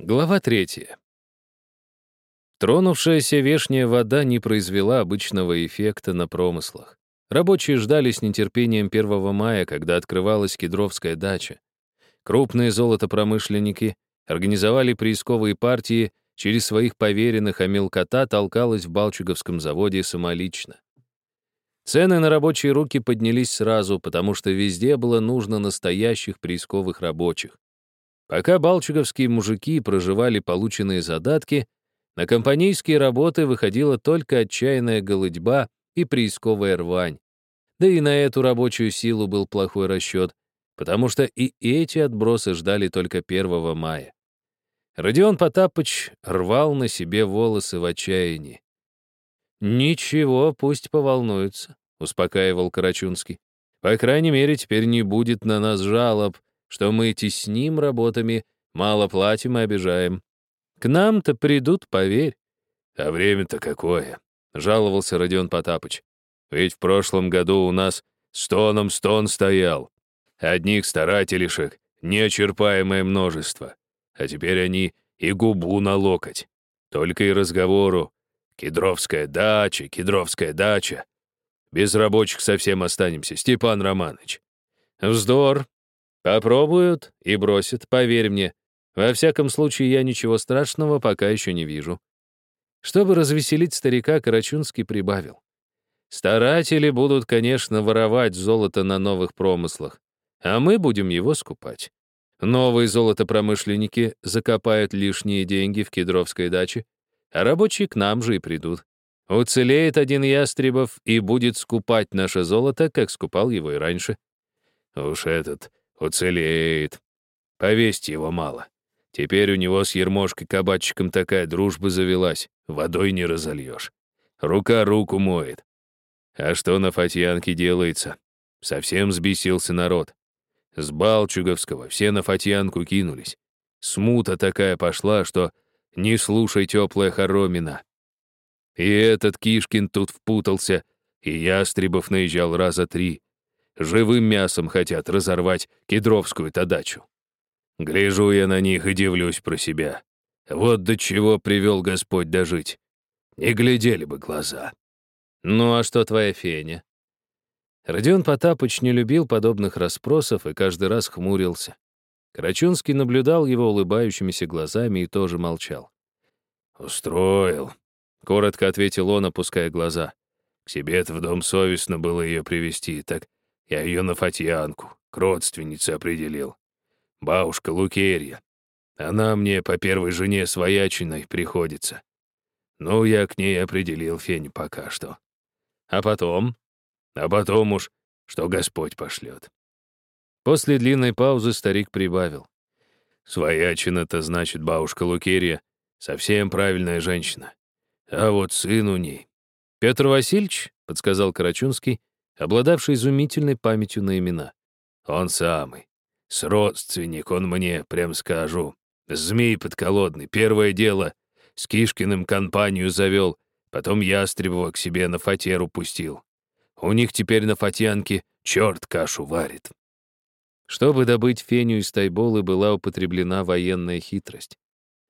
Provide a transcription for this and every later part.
Глава третья. Тронувшаяся вешняя вода не произвела обычного эффекта на промыслах. Рабочие ждали с нетерпением 1 мая, когда открывалась кедровская дача. Крупные золотопромышленники организовали приисковые партии, через своих поверенных, а мелкота толкалась в Балчуговском заводе самолично. Цены на рабочие руки поднялись сразу, потому что везде было нужно настоящих приисковых рабочих. Пока балчуговские мужики проживали полученные задатки, на компанейские работы выходила только отчаянная голодьба и приисковая рвань. Да и на эту рабочую силу был плохой расчет, потому что и эти отбросы ждали только 1 мая. Родион Потапыч рвал на себе волосы в отчаянии. «Ничего, пусть поволнуются», — успокаивал Карачунский. «По крайней мере, теперь не будет на нас жалоб, что мы тесним работами, мало платим и обижаем. К нам-то придут, поверь. А время-то какое, — жаловался Родион Потапыч. Ведь в прошлом году у нас стоном стон стоял. Одних старателишек неочерпаемое множество. А теперь они и губу на локоть. Только и разговору. Кедровская дача, Кедровская дача. Без рабочих совсем останемся, Степан Романович. Вздор, Попробуют и бросят, поверь мне. Во всяком случае, я ничего страшного пока еще не вижу. Чтобы развеселить старика, Карачунский прибавил. Старатели будут, конечно, воровать золото на новых промыслах, а мы будем его скупать. Новые золотопромышленники закопают лишние деньги в кедровской даче, а рабочие к нам же и придут. Уцелеет один Ястребов и будет скупать наше золото, как скупал его и раньше. Уж этот Уцелеет. Повесьте его мало. Теперь у него с Ермошкой-кабачиком такая дружба завелась, водой не разольешь. Рука руку моет. А что на Фатьянке делается? Совсем сбесился народ. С Балчуговского все на Фатьянку кинулись. Смута такая пошла, что не слушай теплая хоромина. И этот Кишкин тут впутался, и Ястребов наезжал раза три. Живым мясом хотят разорвать кедровскую-то дачу. Гляжу я на них и дивлюсь про себя. Вот до чего привел Господь дожить. Не глядели бы глаза. Ну а что твоя феня? Родион Потапыч не любил подобных расспросов и каждый раз хмурился. Карачунский наблюдал его улыбающимися глазами и тоже молчал. «Устроил», — коротко ответил он, опуская глаза. «К себе-то в дом совестно было ее привести, так я ее на Фатьянку, к родственнице определил. Бабушка Лукерья. Она мне по первой жене своячиной приходится. Ну, я к ней определил фень пока что. А потом? А потом уж, что Господь пошлет. После длинной паузы старик прибавил. Своячина-то значит бабушка Лукерья, совсем правильная женщина. А вот сын у ней. Петр Васильевич, подсказал Карачунский, обладавший изумительной памятью на имена. Он самый. С родственник он мне, прям скажу. Змей подколодный, первое дело. С Кишкиным компанию завел, потом Ястребова к себе на фатеру пустил. У них теперь на фатьянке черт кашу варит. Чтобы добыть феню из тайболы, была употреблена военная хитрость.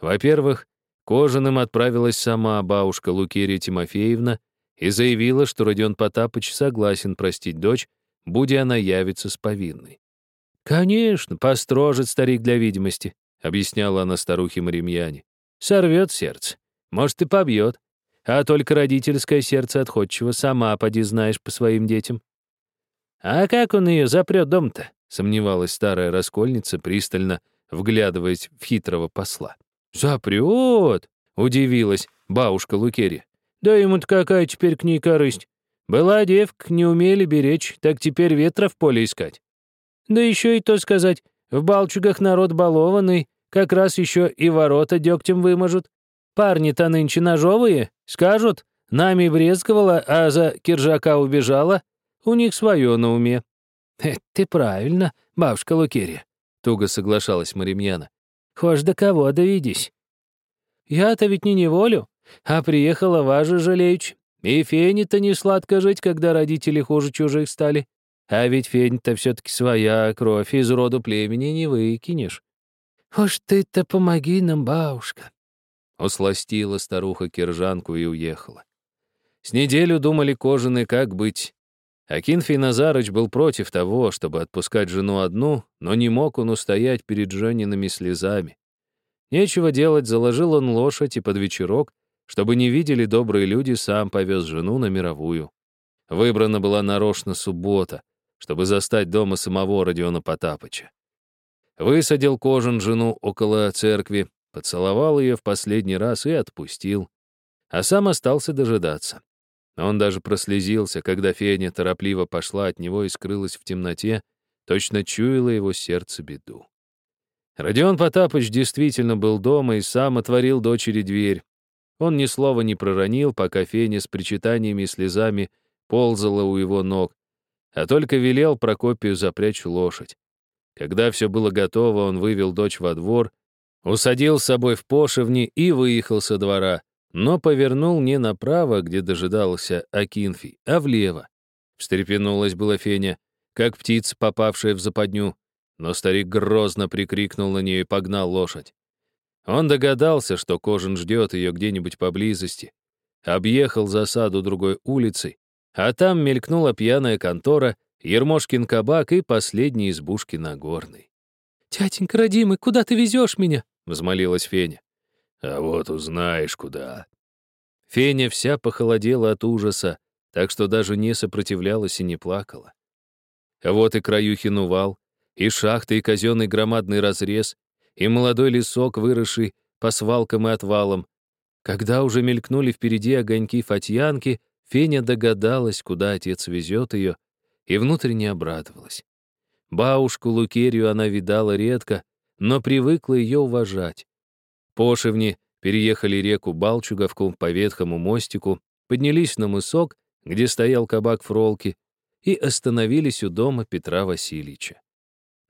Во-первых, Кожаным отправилась сама бабушка Лукерия Тимофеевна, и заявила, что Родион Потапыч согласен простить дочь, будь она явится с повинной. «Конечно, построжит старик для видимости», — объясняла она старухе Маримьяне. «Сорвет сердце, может, и побьет, а только родительское сердце отходчиво сама поди знаешь по своим детям». «А как он ее запрет дом-то?» — сомневалась старая раскольница, пристально вглядываясь в хитрого посла. «Запрет!» — удивилась бабушка Лукерия. Да ему-то какая теперь к ней корысть? Была девка, не умели беречь, так теперь ветра в поле искать. Да еще и то сказать, в Балчугах народ балованный, как раз еще и ворота дегтем выможут. Парни-то нынче ножовые, скажут, нами брезговала, а за киржака убежала. У них свое на уме. «Это ты правильно, бабушка Лукерия», — туго соглашалась Маримьяна. «Хошь до кого доведись». «Я-то ведь не неволю. А приехала важа жалеючи. И Фене-то не сладко жить, когда родители хуже чужих стали. А ведь Фень-то все-таки своя кровь, из роду племени не выкинешь. «Уж ты-то помоги нам, бабушка!» Усластила старуха киржанку и уехала. С неделю думали кожаные, как быть. Акинфий Назарыч был против того, чтобы отпускать жену одну, но не мог он устоять перед Жениными слезами. Нечего делать, заложил он лошадь и под вечерок, чтобы не видели добрые люди, сам повез жену на мировую. Выбрана была нарочно суббота, чтобы застать дома самого Родиона Потапыча. Высадил кожан жену около церкви, поцеловал ее в последний раз и отпустил, а сам остался дожидаться. Он даже прослезился, когда Феня торопливо пошла от него и скрылась в темноте, точно чуяло его сердце беду. Родион Потапыч действительно был дома и сам отворил дочери дверь. Он ни слова не проронил, пока Феня с причитаниями и слезами ползала у его ног, а только велел Прокопию запрячь лошадь. Когда все было готово, он вывел дочь во двор, усадил с собой в пошивни и выехал со двора, но повернул не направо, где дожидался Акинфий, а влево. Встрепенулась была Феня, как птица, попавшая в западню, но старик грозно прикрикнул на нее и погнал лошадь. Он догадался, что Кожин ждет ее где-нибудь поблизости, объехал засаду другой улицей, а там мелькнула пьяная контора, Ермошкин кабак и последние избушки Нагорной. «Тятенька родимый, куда ты везешь меня?» — взмолилась Феня. «А вот узнаешь, куда». Феня вся похолодела от ужаса, так что даже не сопротивлялась и не плакала. Вот и краюхин увал, и шахта, и казенный громадный разрез, и молодой лесок, выросший по свалкам и отвалам. Когда уже мелькнули впереди огоньки Фатьянки, Феня догадалась, куда отец везет ее, и внутренне обрадовалась. Бабушку Лукерию она видала редко, но привыкла ее уважать. Пошивни переехали реку Балчуговку по ветхому мостику, поднялись на мысок, где стоял кабак Фролки, и остановились у дома Петра Васильевича.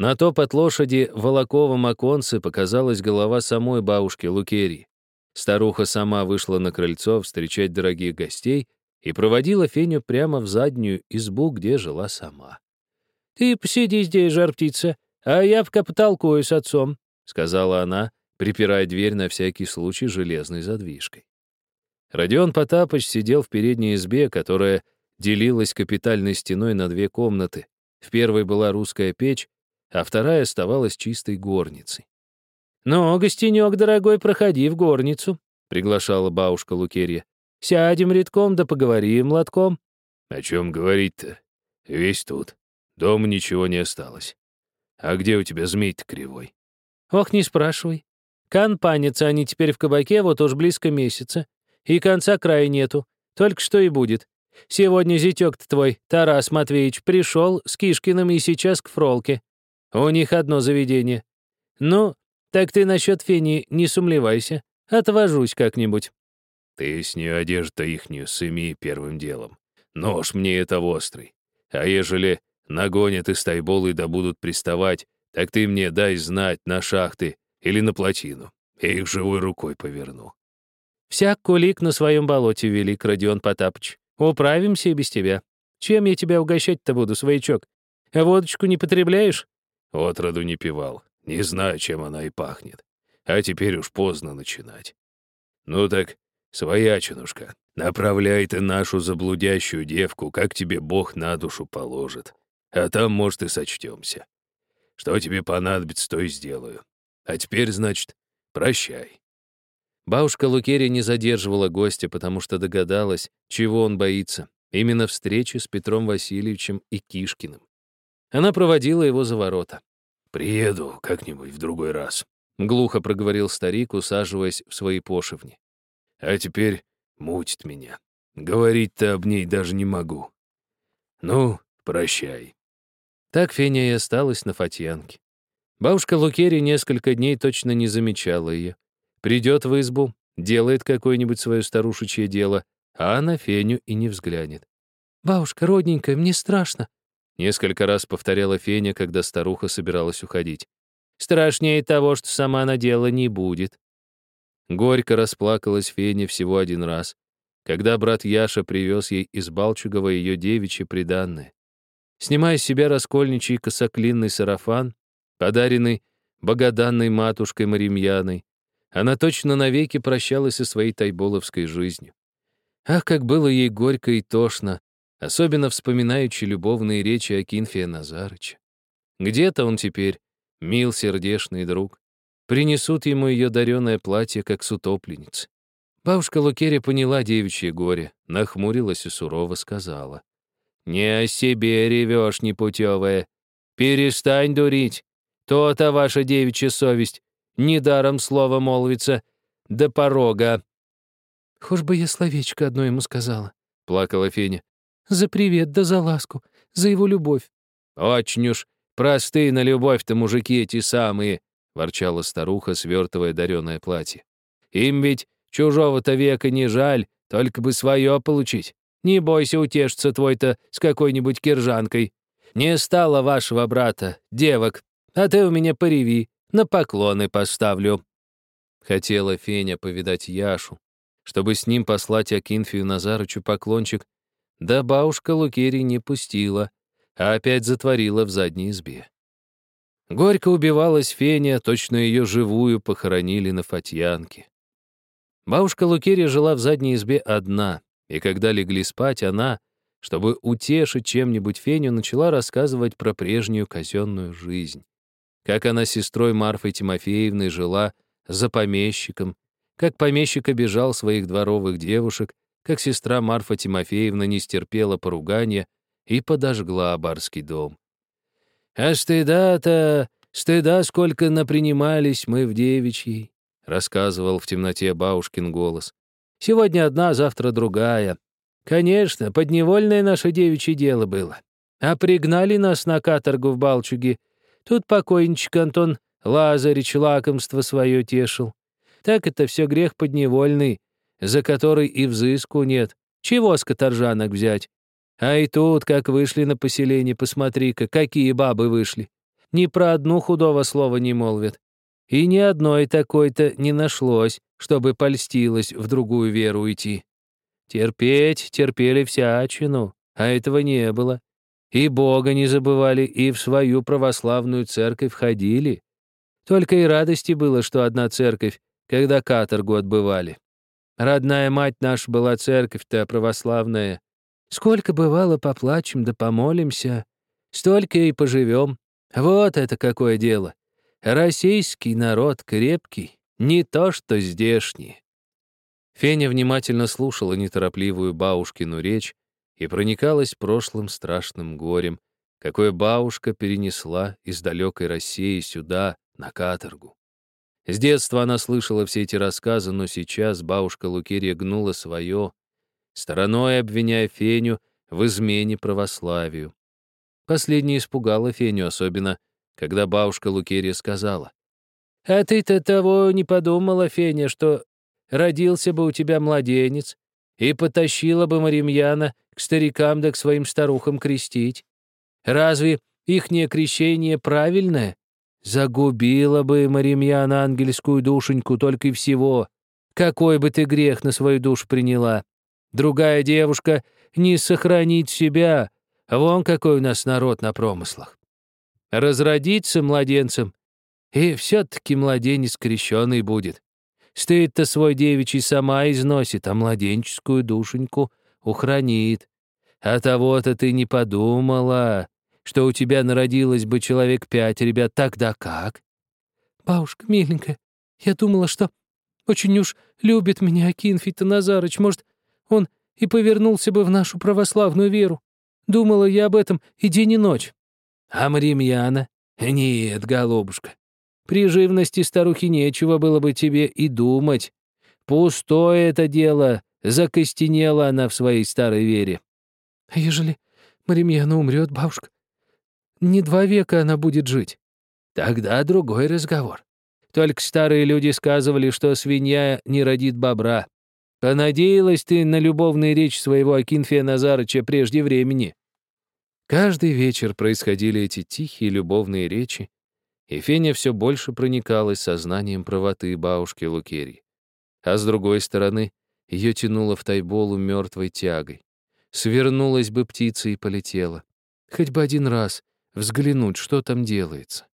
На топот лошади в волоковом оконце показалась голова самой бабушки Лукерии. Старуха сама вышла на крыльцо встречать дорогих гостей и проводила Феню прямо в заднюю избу, где жила сама. «Ты посиди здесь, жар-птица, а я пока потолкую с отцом», — сказала она, припирая дверь на всякий случай железной задвижкой. Родион Потапыч сидел в передней избе, которая делилась капитальной стеной на две комнаты. В первой была русская печь, а вторая оставалась чистой горницей. «Ну, гостенек, дорогой, проходи в горницу», — приглашала бабушка Лукерья. «Сядем редком да поговорим лотком». «О чем говорить-то? Весь тут. Дома ничего не осталось. А где у тебя змей-то кривой?» «Ох, не спрашивай. Канпанятся они теперь в кабаке вот уж близко месяца. И конца края нету. Только что и будет. Сегодня зятёк-то твой, Тарас Матвеевич, пришел с Кишкиным и сейчас к Фролке. У них одно заведение. Ну, так ты насчет Фени не сумлевайся. Отвожусь как-нибудь. Ты с нее одежду ихнюю сыми первым делом. Нож мне это острый. А ежели нагонят из тайболы да будут приставать, так ты мне дай знать на шахты, или на плотину. Я их живой рукой поверну. Всяк кулик на своем болоте, велик Родион Потапыч. Управимся и без тебя. Чем я тебя угощать-то буду, своячок? Водочку не потребляешь? Отроду не пивал. Не знаю, чем она и пахнет. А теперь уж поздно начинать. Ну так, свояченушка, направляй ты нашу заблудящую девку, как тебе Бог на душу положит. А там, может, и сочтемся. Что тебе понадобится, то и сделаю. А теперь, значит, прощай». Бабушка Лукерия не задерживала гостя, потому что догадалась, чего он боится. Именно встречи с Петром Васильевичем и Кишкиным. Она проводила его за ворота. «Приеду как-нибудь в другой раз», — глухо проговорил старик, усаживаясь в свои пошивни. «А теперь мутит меня. Говорить-то об ней даже не могу. Ну, прощай». Так Феня и осталась на Фатьянке. Бабушка Лукерия несколько дней точно не замечала ее. Придет в избу, делает какое-нибудь свое старушечье дело, а на Феню и не взглянет. «Бабушка, родненькая, мне страшно», — несколько раз повторяла Феня, когда старуха собиралась уходить. «Страшнее того, что сама она делала, не будет». Горько расплакалась Феня всего один раз, когда брат Яша привез ей из Балчугова ее девичье приданное. Снимая с себя раскольничий косоклинный сарафан, подаренный богоданной матушкой Маримьяной. Она точно навеки прощалась со своей тайболовской жизнью. Ах, как было ей горько и тошно, особенно вспоминаючи любовные речи Акинфия Назарыча. Где-то он теперь, мил сердешный друг. Принесут ему ее дареное платье, как с утопленницы. Бабушка Лукерия поняла девичье горе, нахмурилась и сурово сказала. «Не о себе ревешь, непутевая. Перестань дурить. То-то ваша девичья совесть. Недаром слово молвится. До порога». «Хошь бы я словечко одно ему сказала», — плакала Феня. «За привет да за ласку, за его любовь». «Очень уж простые на любовь-то мужики эти самые», — ворчала старуха, свертывая дареное платье. «Им ведь чужого-то века не жаль, только бы свое получить. Не бойся утешиться твой-то с какой-нибудь киржанкой. Не стало вашего брата, девок, а ты у меня пореви, на поклоны поставлю». Хотела Феня повидать Яшу, чтобы с ним послать Акинфию Назарычу поклончик, да бабушка Лукерий не пустила, а опять затворила в задней избе. Горько убивалась Феня, точно ее живую похоронили на Фатьянке. Бабушка Лукерия жила в задней избе одна, и когда легли спать, она, чтобы утешить чем-нибудь Феню, начала рассказывать про прежнюю казенную жизнь. Как она с сестрой Марфой Тимофеевной жила за помещиком, как помещик обижал своих дворовых девушек, как сестра Марфа Тимофеевна не стерпела поругания и подожгла барский дом. «А стыда-то, стыда сколько напринимались мы в девичьей», рассказывал в темноте бабушкин голос. «Сегодня одна, завтра другая. Конечно, подневольное наше девичье дело было. А пригнали нас на каторгу в Балчуге. Тут покойничек Антон Лазарич лакомство свое тешил. Так это все грех подневольный, за который и взыску нет. Чего с каторжанок взять? А и тут, как вышли на поселение, посмотри-ка, какие бабы вышли. Ни про одну худого слова не молвят. И ни одной такой-то не нашлось, чтобы польстилась в другую веру уйти. Терпеть терпели всячину, а этого не было. И Бога не забывали, и в свою православную церковь ходили. Только и радости было, что одна церковь, когда каторгу отбывали. Родная мать наша была церковь-то православная. Сколько бывало поплачем да помолимся, столько и поживем. Вот это какое дело. Российский народ крепкий, не то что здешний. Феня внимательно слушала неторопливую бабушкину речь и проникалась прошлым страшным горем, какое бабушка перенесла из далекой России сюда, на каторгу. С детства она слышала все эти рассказы, но сейчас бабушка Лукерия гнула свое, стороной обвиняя Феню в измене православию. Последнее испугало Феню, особенно, когда бабушка Лукерия сказала. «А ты-то того не подумала, Феня, что родился бы у тебя младенец и потащила бы Маримьяна к старикам да к своим старухам крестить? Разве ихнее крещение правильное? Загубила бы Маримьяна ангельскую душеньку только и всего. Какой бы ты грех на свою душу приняла? Другая девушка не сохранит себя. Вон какой у нас народ на промыслах. Разродиться младенцем, и все-таки младенец крещеный будет. Стыд-то свой девичий сама износит, а младенческую душеньку ухранит. А того-то ты не подумала что у тебя народилось бы человек пять ребят, тогда как? Бабушка, миленькая, я думала, что очень уж любит меня Акинфий-то Назарыч. Может, он и повернулся бы в нашу православную веру. Думала я об этом и день, и ночь. А Маримьяна? Нет, голубушка. При живности старухи нечего было бы тебе и думать. Пустое это дело, закостенела она в своей старой вере. А ежели Маримьяна умрет, бабушка, не два века она будет жить. Тогда другой разговор. Только старые люди сказывали, что свинья не родит бобра. Понадеялась ты на любовную речь своего Акинфия Назарыча прежде времени. Каждый вечер происходили эти тихие любовные речи, и Феня все больше проникалась сознанием правоты бабушки Лукерии. А с другой стороны, ее тянуло в тайболу мертвой тягой. Свернулась бы птица и полетела. Хоть бы один раз, взглянуть, что там делается.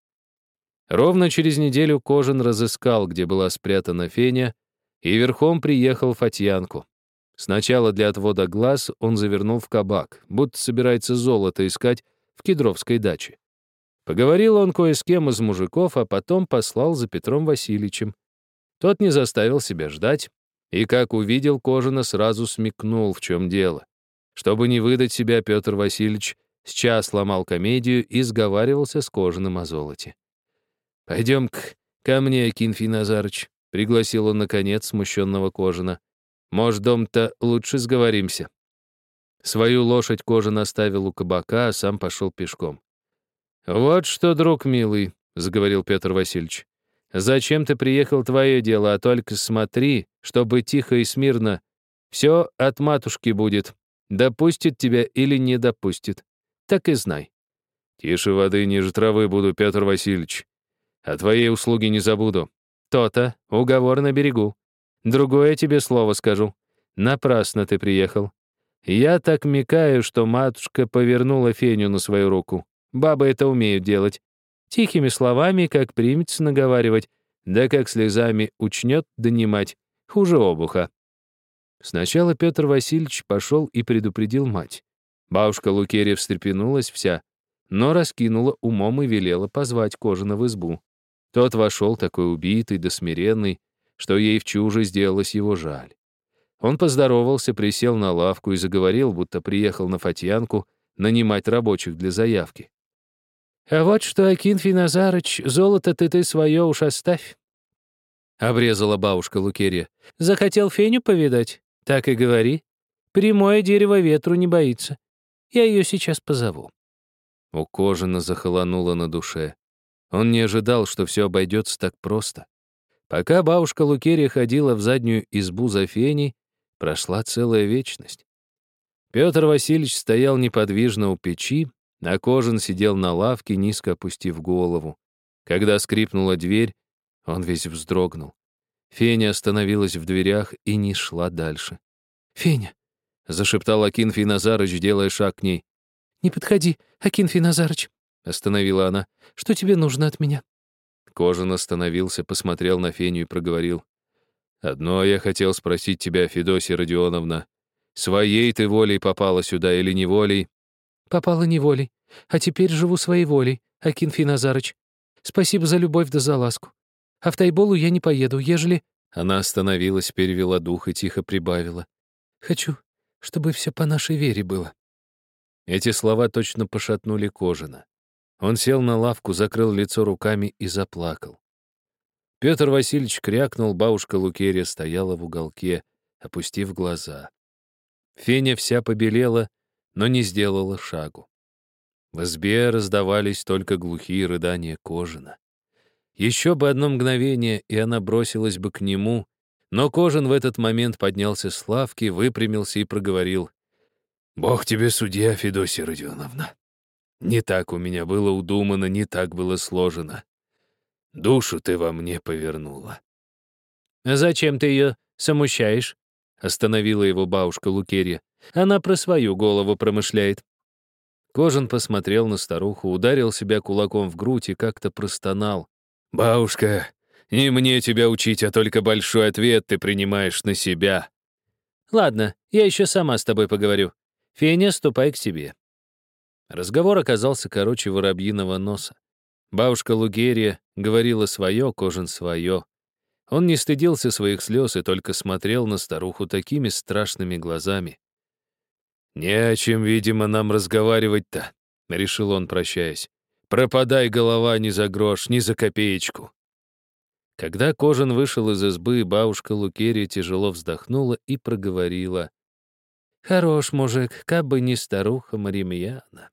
Ровно через неделю Кожин разыскал, где была спрятана Феня, и верхом приехал Фатьянку. Сначала для отвода глаз он завернул в кабак, будто собирается золото искать в Кедровской даче. Поговорил он кое с кем из мужиков, а потом послал за Петром Васильевичем. Тот не заставил себя ждать, и, как увидел Кожина, сразу смекнул, в чем дело. Чтобы не выдать себя, Петр Васильевич сейчас ломал комедию и сговаривался с Кожиным о золоте. пойдем ко мне, Акинфий Назарыч», — пригласил он, наконец, смущенного Кожина. «Может, дом-то лучше сговоримся». Свою лошадь Кожин оставил у кабака, а сам пошел пешком. «Вот что, друг милый», — заговорил Петр Васильевич, «зачем ты приехал, твое дело, а только смотри, чтобы тихо и смирно. Все от матушки будет. Допустит тебя или не допустит. Так и знай». «Тише воды, ниже травы буду, Петр Васильевич. А твоей услуги не забуду. То-то, уговор на берегу. Другое тебе слово скажу. Напрасно ты приехал. Я так мекаю, что матушка повернула Феню на свою руку. Бабы это умеют делать. Тихими словами, как примется наговаривать, да как слезами учнет донимать. Хуже обуха. Сначала Петр Васильевич пошел и предупредил мать. Бабушка Лукерья встрепенулась вся, но раскинула умом и велела позвать Кожина в избу. Тот вошел такой убитый да смиренный, что ей в чуже сделалось его жаль. Он поздоровался, присел на лавку и заговорил, будто приехал на Фатьянку нанимать рабочих для заявки. «А вот что, Акинфий Назарыч, золото-то ты свое уж оставь», — обрезала бабушка Лукерья. «Захотел Феню повидать? Так и говори. Прямое дерево ветру не боится. Я ее сейчас позову». У Кожина захолонуло на душе. Он не ожидал, что все обойдется так просто. Пока бабушка Лукерья ходила в заднюю избу за Феней, прошла целая вечность. Петр Васильевич стоял неподвижно у печи, а Кожин сидел на лавке, низко опустив голову. Когда скрипнула дверь, он весь вздрогнул. Феня остановилась в дверях и не шла дальше. «Феня!» — зашептал Акинфий Назарыч, делая шаг к ней. «Не подходи, Акинфий Назарыч!» — остановила она. «Что тебе нужно от меня?» Кожин остановился, посмотрел на Феню и проговорил. «Одно я хотел спросить тебя, Федосия Родионовна. Своей ты волей попала сюда или неволей?» Попала неволей, а теперь живу своей волей, Акинфий Назарыч. Спасибо за любовь да за ласку. А в Тайболу я не поеду, ежели...» Она остановилась, перевела дух и тихо прибавила. «Хочу, чтобы все по нашей вере было». Эти слова точно пошатнули Кожина. Он сел на лавку, закрыл лицо руками и заплакал. Петр Васильевич крякнул, бабушка Лукерия стояла в уголке, опустив глаза. Феня вся побелела, но не сделала шагу. В избе раздавались только глухие рыдания Кожина. Еще бы одно мгновение, и она бросилась бы к нему, но Кожин в этот момент поднялся с лавки, выпрямился и проговорил. «Бог тебе судья, Федосия Родионовна. Не так у меня было удумано, не так было сложено. Душу ты во мне повернула». «А зачем ты ее самущаешь?» — остановила его бабушка Лукерья. Она про свою голову промышляет». Кожин посмотрел на старуху, ударил себя кулаком в грудь и как-то простонал. «Бабушка, не мне тебя учить, а только большой ответ ты принимаешь на себя». «Ладно, я еще сама с тобой поговорю. Феня, ступай к себе». Разговор оказался короче воробьиного носа. Бабушка Лугерия говорила свое, Кожин свое. Он не стыдился своих слез и только смотрел на старуху такими страшными глазами. «Не о чем, видимо, нам разговаривать-то», — решил он, прощаясь. «Пропадай, голова, ни за грош, ни за копеечку». Когда Кожин вышел из избы, бабушка Лукерия тяжело вздохнула и проговорила. «Хорош мужик, как бы не старуха Маримьяна».